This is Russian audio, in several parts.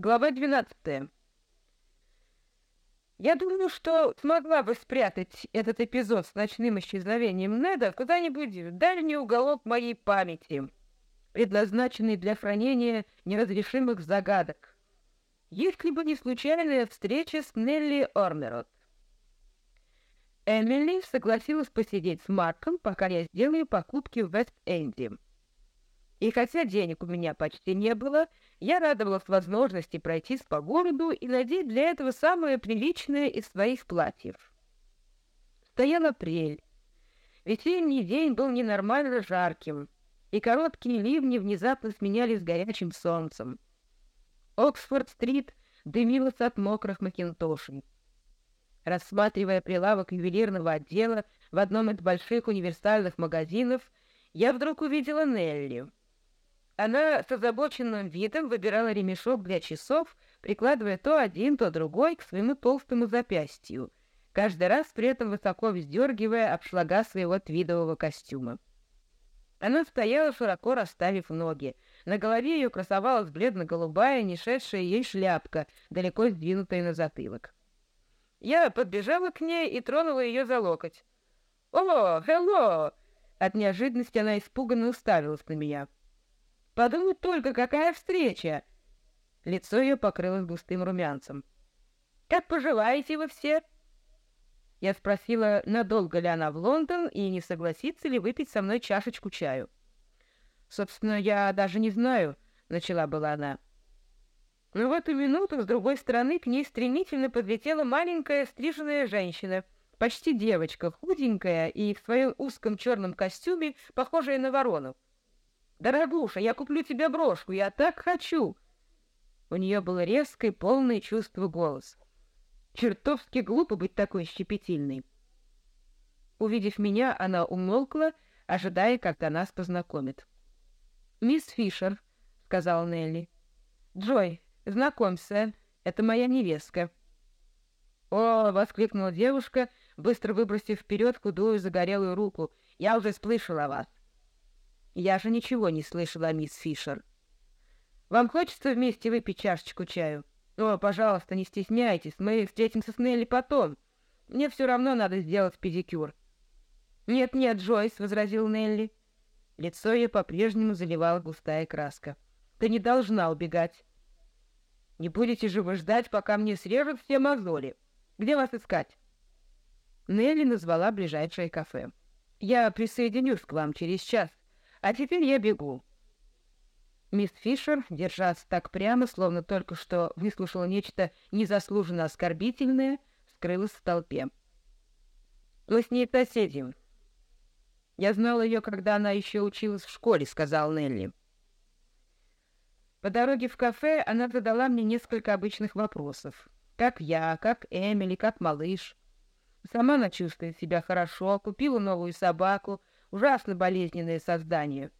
Глава 12. Я думаю, что смогла бы спрятать этот эпизод с ночным исчезновением Неда куда-нибудь в дальний уголок моей памяти, предназначенный для хранения неразрешимых загадок, если бы не случайная встреча с Нелли Ормерот. Эмили согласилась посидеть с Марком, пока я сделаю покупки в Вест-Энди. И хотя денег у меня почти не было, я радовалась возможности пройтись по городу и надеть для этого самое приличное из своих платьев. Стоял апрель. Весенний день был ненормально жарким, и короткие ливни внезапно сменялись горячим солнцем. Оксфорд-стрит дымилась от мокрых макинтошей. Рассматривая прилавок ювелирного отдела в одном из больших универсальных магазинов, я вдруг увидела Нелли — она с озабоченным видом выбирала ремешок для часов, прикладывая то один, то другой к своему толстому запястью, каждый раз при этом высоко вздергивая обшлага своего твидового костюма. Она стояла, широко расставив ноги. На голове ее красовалась бледно-голубая, не шедшая ей шляпка, далеко сдвинутая на затылок. Я подбежала к ней и тронула ее за локоть. «О, хелло!» От неожиданности она испуганно уставилась на меня. Подумать только, какая встреча!» Лицо ее покрылось густым румянцем. «Как поживаете вы все?» Я спросила, надолго ли она в Лондон и не согласится ли выпить со мной чашечку чаю. «Собственно, я даже не знаю», — начала была она. Но в эту минуту с другой стороны к ней стремительно подлетела маленькая стриженная женщина, почти девочка, худенькая и в своем узком черном костюме, похожая на ворону. «Дорогуша, я куплю тебе брошку, я так хочу!» У нее было резкое, полное чувство голос. Чертовски глупо быть такой щепетильной. Увидев меня, она умолкла, ожидая, когда нас познакомит. «Мисс Фишер», — сказала Нелли. «Джой, знакомься, это моя невестка». «О!» — воскликнула девушка, быстро выбросив вперед худую загорелую руку. «Я уже слышала вас. Я же ничего не слышала, мисс Фишер. Вам хочется вместе выпить чашечку чаю? О, пожалуйста, не стесняйтесь, мы встретимся с Нелли потом. Мне все равно надо сделать педикюр. Нет-нет, Джойс, — возразил Нелли. Лицо ее по-прежнему заливала густая краска. Ты не должна убегать. Не будете же вы ждать, пока мне срежут все мозоли. Где вас искать? Нелли назвала ближайшее кафе. Я присоединюсь к вам через час. А теперь я бегу. Мисс Фишер, держась так прямо, словно только что выслушала нечто незаслуженно оскорбительное, скрылась в толпе. Мы с ней соседи. Я знала ее, когда она еще училась в школе, сказал Нелли. По дороге в кафе она задала мне несколько обычных вопросов. Как я, как Эмили, как малыш. Сама она чувствует себя хорошо, купила новую собаку, ужасно болезненное создание,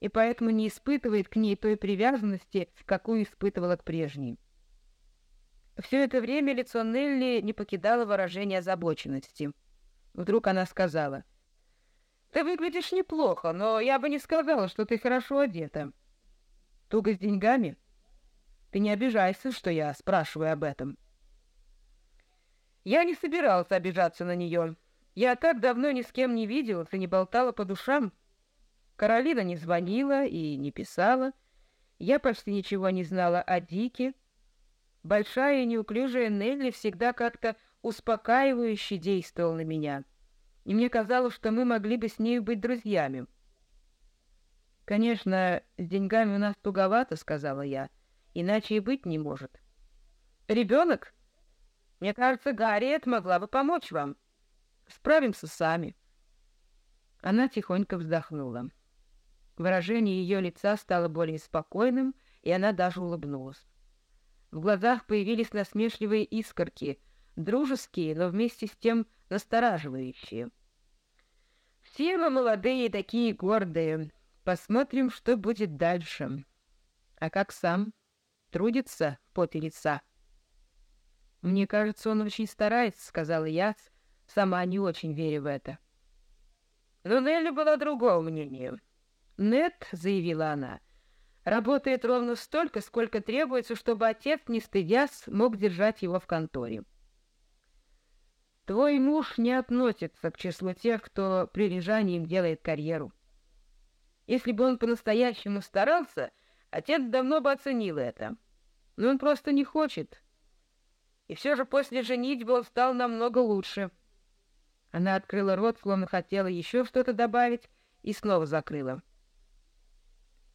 и поэтому не испытывает к ней той привязанности, какую испытывала к прежней. Все это время лицо Нелли не покидало выражение озабоченности. Вдруг она сказала, «Ты выглядишь неплохо, но я бы не сказала, что ты хорошо одета. Туго с деньгами? Ты не обижайся, что я спрашиваю об этом». Я не собирался обижаться на нее, я так давно ни с кем не виделась и не болтала по душам. Каролина не звонила и не писала. Я почти ничего не знала о Дике. Большая и неуклюжая Нелли всегда как-то успокаивающе действовала на меня. И мне казалось, что мы могли бы с ней быть друзьями. «Конечно, с деньгами у нас туговато», — сказала я. «Иначе и быть не может». «Ребенок? Мне кажется, Гарриет могла бы помочь вам». Справимся сами. Она тихонько вздохнула. Выражение ее лица стало более спокойным, и она даже улыбнулась. В глазах появились насмешливые искорки, дружеские, но вместе с тем настораживающие. «Все мы молодые такие гордые. Посмотрим, что будет дальше. А как сам? Трудится в поте лица?» «Мне кажется, он очень старается», — сказала я, — сама не очень веря в это. Но Нелли была другого мнения. «Нет», — заявила она, — Работает ровно столько, сколько требуется, чтобы отец, не стыдясь, мог держать его в конторе. Твой муж не относится к числу тех, кто прилежанием делает карьеру. Если бы он по-настоящему старался, отец давно бы оценил это. Но он просто не хочет. И все же после женитьбы он стал намного лучше. Она открыла рот, словно хотела еще что-то добавить, и снова закрыла.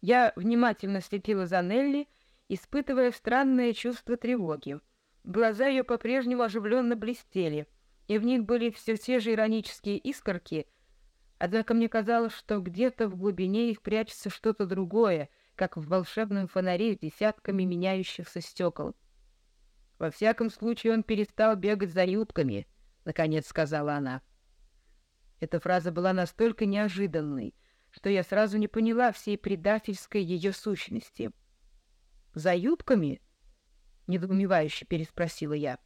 Я внимательно следила за Нелли, испытывая странное чувство тревоги. Глаза ее по-прежнему оживленно блестели, и в них были все те же иронические искорки, однако мне казалось, что где-то в глубине их прячется что-то другое, как в волшебном фонаре с десятками меняющихся стекол. «Во всяком случае, он перестал бегать за юбками», — наконец сказала она. Эта фраза была настолько неожиданной, что я сразу не поняла всей предательской ее сущности. «За юбками?» — недоумевающе переспросила я.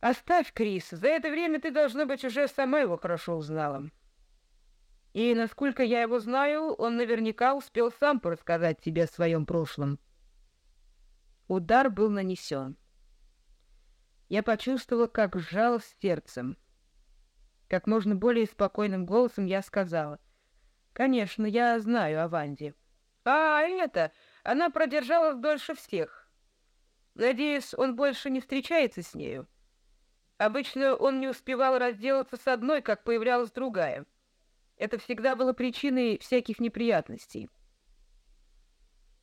«Оставь, Крис, за это время ты, должно быть, уже сама его хорошо узнала. И, насколько я его знаю, он наверняка успел сам порассказать тебе о своем прошлом». Удар был нанесен. Я почувствовала, как сжалось сердцем. Как можно более спокойным голосом я сказала. «Конечно, я знаю о Ванде». «А, это... Она продержалась дольше всех. Надеюсь, он больше не встречается с нею. Обычно он не успевал разделаться с одной, как появлялась другая. Это всегда было причиной всяких неприятностей».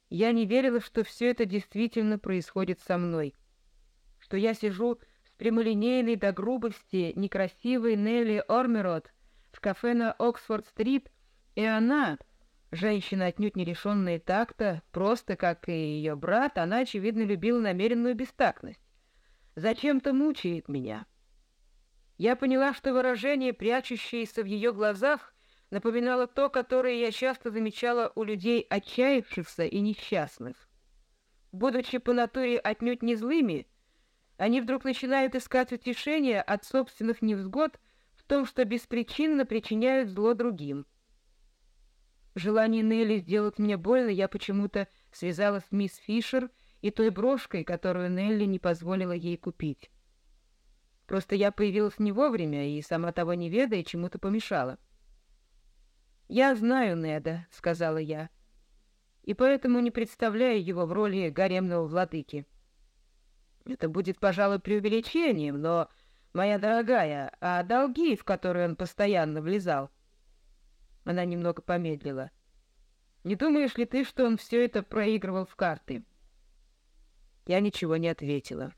Я не верила, что все это действительно происходит со мной, что я сижу с прямолинейной до грубости некрасивой Нелли Ормерот в кафе на Оксфорд-стрит, и она, женщина отнюдь не лишенная такта, просто как и ее брат, она, очевидно, любила намеренную бестактность. Зачем-то мучает меня. Я поняла, что выражение, прячущееся в ее глазах, напоминало то, которое я часто замечала у людей отчаявшихся и несчастных. Будучи по натуре отнюдь не злыми, они вдруг начинают искать утешение от собственных невзгод в том, что беспричинно причиняют зло другим. Желание Нелли сделать мне больно я почему-то связала с мисс Фишер и той брошкой, которую Нелли не позволила ей купить. Просто я появилась не вовремя и, сама того не ведая, чему-то помешала. «Я знаю Неда», — сказала я, — «и поэтому не представляю его в роли гаремного владыки». Это будет, пожалуй, преувеличением, но, моя дорогая, а долги, в которые он постоянно влезал? Она немного помедлила. Не думаешь ли ты, что он все это проигрывал в карты? Я ничего не ответила.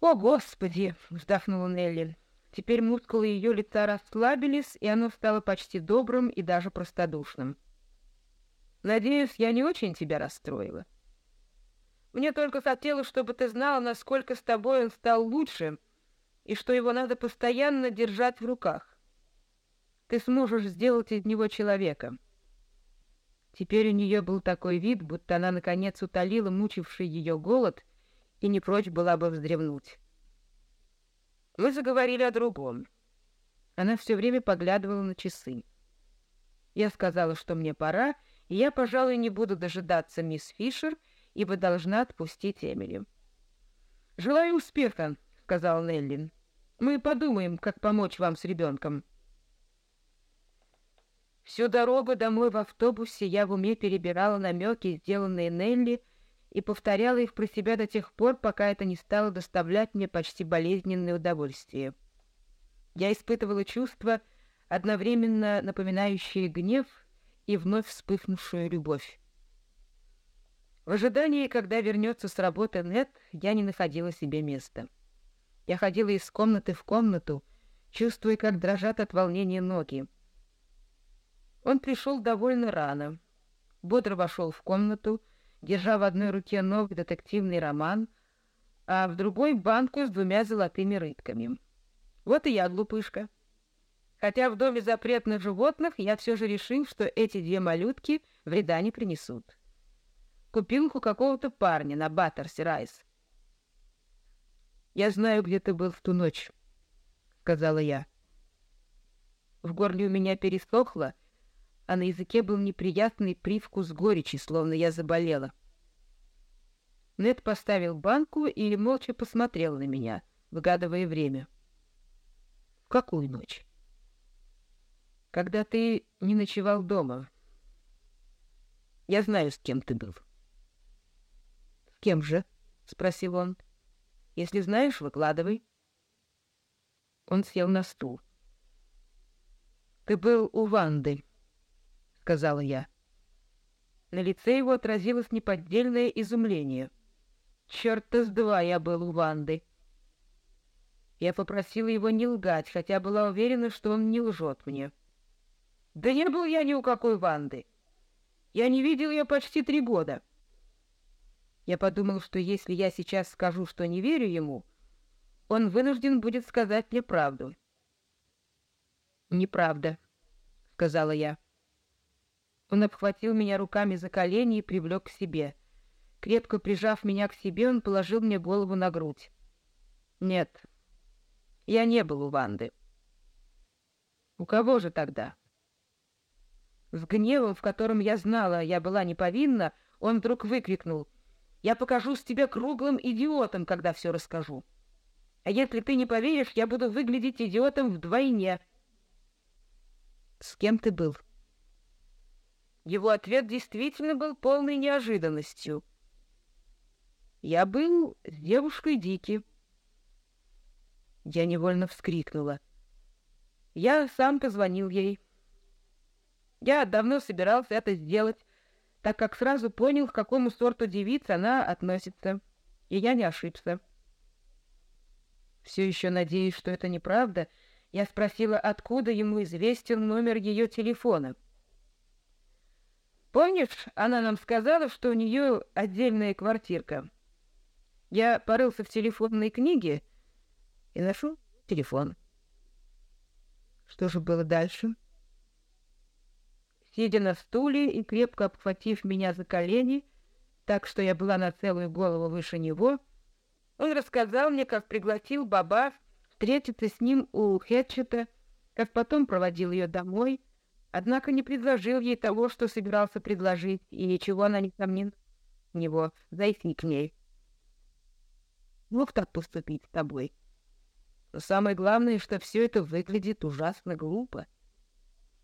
«О, Господи!» — вздохнула Нелли. Теперь мускулы ее лица расслабились, и оно стало почти добрым и даже простодушным. «Надеюсь, я не очень тебя расстроила. Мне только хотелось, чтобы ты знала, насколько с тобой он стал лучше, и что его надо постоянно держать в руках. Ты сможешь сделать из него человека». Теперь у нее был такой вид, будто она, наконец, утолила мучивший ее голод и не прочь была бы вздремнуть. Мы заговорили о другом. Она все время поглядывала на часы. Я сказала, что мне пора, и я, пожалуй, не буду дожидаться мисс Фишер, ибо должна отпустить Эмили. «Желаю успеха», — сказал Неллин. «Мы подумаем, как помочь вам с ребенком». Всю дорогу домой в автобусе я в уме перебирала намеки, сделанные Нелли, и повторяла их про себя до тех пор, пока это не стало доставлять мне почти болезненное удовольствие. Я испытывала чувства, одновременно напоминающие гнев и вновь вспыхнувшую любовь. В ожидании, когда вернется с работы Нет, я не находила себе места. Я ходила из комнаты в комнату, чувствуя, как дрожат от волнения ноги. Он пришел довольно рано. Бодро вошел в комнату, держа в одной руке новый детективный роман, а в другой — банку с двумя золотыми рыбками. Вот и я, глупышка. Хотя в доме запретных животных я все же решил, что эти две малютки вреда не принесут. Купил их у какого-то парня на Баттерси Райс. «Я знаю, где ты был в ту ночь», — сказала я. В горле у меня пересохло, а на языке был неприятный привкус горечи, словно я заболела. Нед поставил банку и молча посмотрел на меня, выгадывая время. — В какую ночь? — Когда ты не ночевал дома. Я знаю, с кем ты был. — кем же? — спросил он. — Если знаешь, выкладывай. Он сел на стул. — Ты был у Ванды, — сказала я. На лице его отразилось неподдельное изумление. Черт-то с два я был у Ванды. Я попросила его не лгать, хотя была уверена, что он не лжет мне. Да не был я ни у какой Ванды. Я не видел ее почти три года. Я подумал, что если я сейчас скажу, что не верю ему, он вынужден будет сказать мне правду. «Неправда», — сказала я. Он обхватил меня руками за колени и привлек к себе. Крепко прижав меня к себе, он положил мне голову на грудь. «Нет, я не был у Ванды». «У кого же тогда?» С гневом, в котором я знала, я была не повинна, он вдруг выкрикнул. «Я покажусь тебе круглым идиотом, когда все расскажу. А если ты не поверишь, я буду выглядеть идиотом вдвойне». «С кем ты был?» Его ответ действительно был полной неожиданностью. «Я был с девушкой Дики». Я невольно вскрикнула. Я сам позвонил ей. Я давно собирался это сделать, так как сразу понял, к какому сорту девиц она относится, и я не ошибся. Все еще надеюсь, что это неправда, я спросила, откуда ему известен номер ее телефона. Помнишь, она нам сказала, что у нее отдельная квартирка? Я порылся в телефонной книге и нашел телефон. Что же было дальше? Сидя на стуле и крепко обхватив меня за колени, так что я была на целую голову выше него, он рассказал мне, как пригласил Баба встретиться с ним у Хетчета, как потом проводил ее домой, однако не предложил ей того, что собирался предложить, и чего она, несомненно, него зайти к ней. Мог так поступить с тобой. Но самое главное, что все это выглядит ужасно глупо.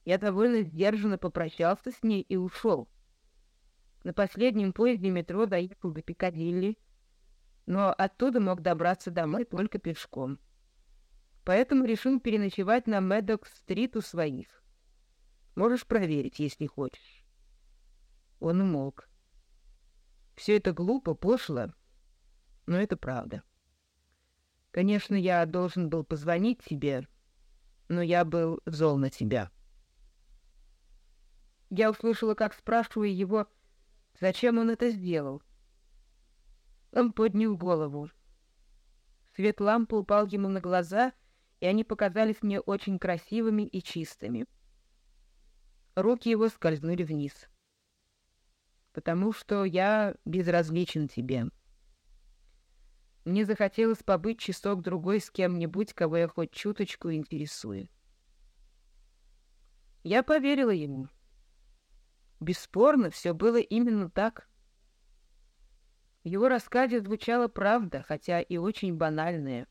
Я довольно сдержанно попрощался с ней и ушел. На последнем поезде метро доехал до Пикадилли, но оттуда мог добраться домой только пешком. Поэтому решил переночевать на Медокс-стрит у своих. Можешь проверить, если хочешь. Он умолк. Все это глупо, пошло, но это правда. Конечно, я должен был позвонить тебе, но я был зол на тебя. Я услышала, как спрашиваю его, зачем он это сделал. Он поднял голову. Свет лампы упал ему на глаза, и они показались мне очень красивыми и чистыми. Руки его скользнули вниз. «Потому что я безразличен тебе. Мне захотелось побыть часок-другой с кем-нибудь, кого я хоть чуточку интересую». Я поверила ему. Бесспорно, все было именно так. В его рассказе звучала правда, хотя и очень банальная.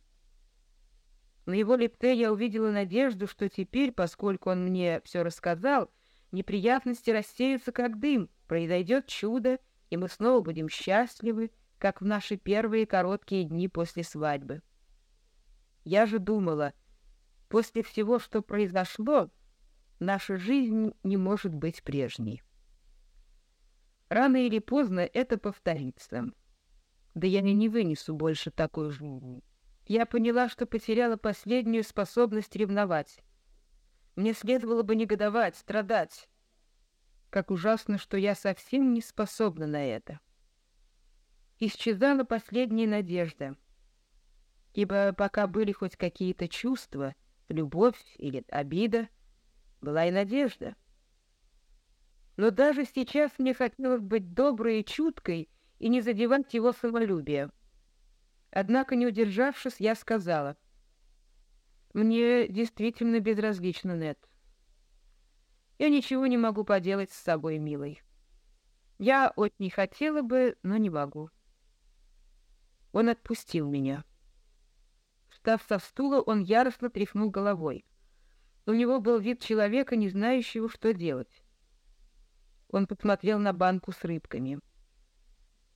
На его лице я увидела надежду, что теперь, поскольку он мне все рассказал, неприятности рассеются как дым, произойдет чудо, и мы снова будем счастливы, как в наши первые короткие дни после свадьбы. Я же думала, после всего, что произошло, наша жизнь не может быть прежней. Рано или поздно это повторится. Да я не вынесу больше такой жизни. Я поняла, что потеряла последнюю способность ревновать. Мне следовало бы негодовать, страдать. Как ужасно, что я совсем не способна на это. Исчезала последняя надежда. Ибо пока были хоть какие-то чувства, любовь или обида, была и надежда. Но даже сейчас мне хотелось быть доброй и чуткой и не задевать его самолюбие. Однако, не удержавшись, я сказала — мне действительно безразлично, Нет. Я ничего не могу поделать с собой, милый. Я очень хотела бы, но не могу. Он отпустил меня. Встав со стула, он яростно тряхнул головой. У него был вид человека, не знающего, что делать. Он посмотрел на банку с рыбками.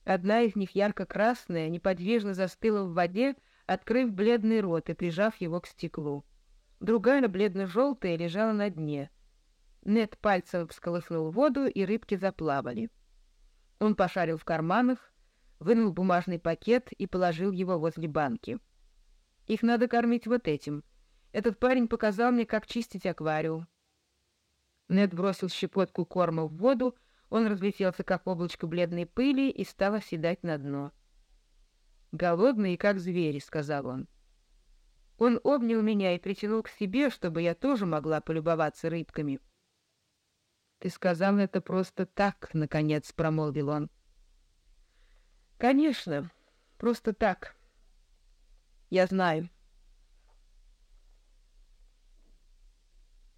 Одна из них, ярко-красная, неподвижно застыла в воде, открыв бледный рот и прижав его к стеклу. Другая, бледно-желтая, лежала на дне. Нет пальцем всколыхнул воду, и рыбки заплавали. Он пошарил в карманах, вынул бумажный пакет и положил его возле банки. «Их надо кормить вот этим. Этот парень показал мне, как чистить аквариум». Нед бросил щепотку корма в воду, он разлетелся, как облачко бледной пыли, и стал оседать на дно. «Голодные, как звери», — сказал он. Он обнял меня и притянул к себе, чтобы я тоже могла полюбоваться рыбками. «Ты сказал это просто так», — наконец промолвил он. «Конечно, просто так. Я знаю».